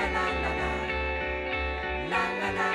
la la la la. La la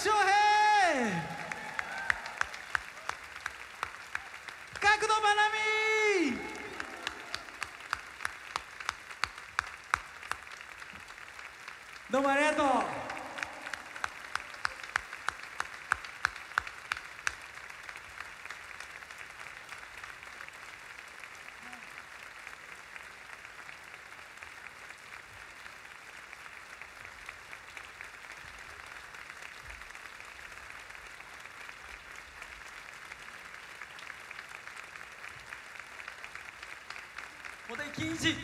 raise your hand. 固定禁止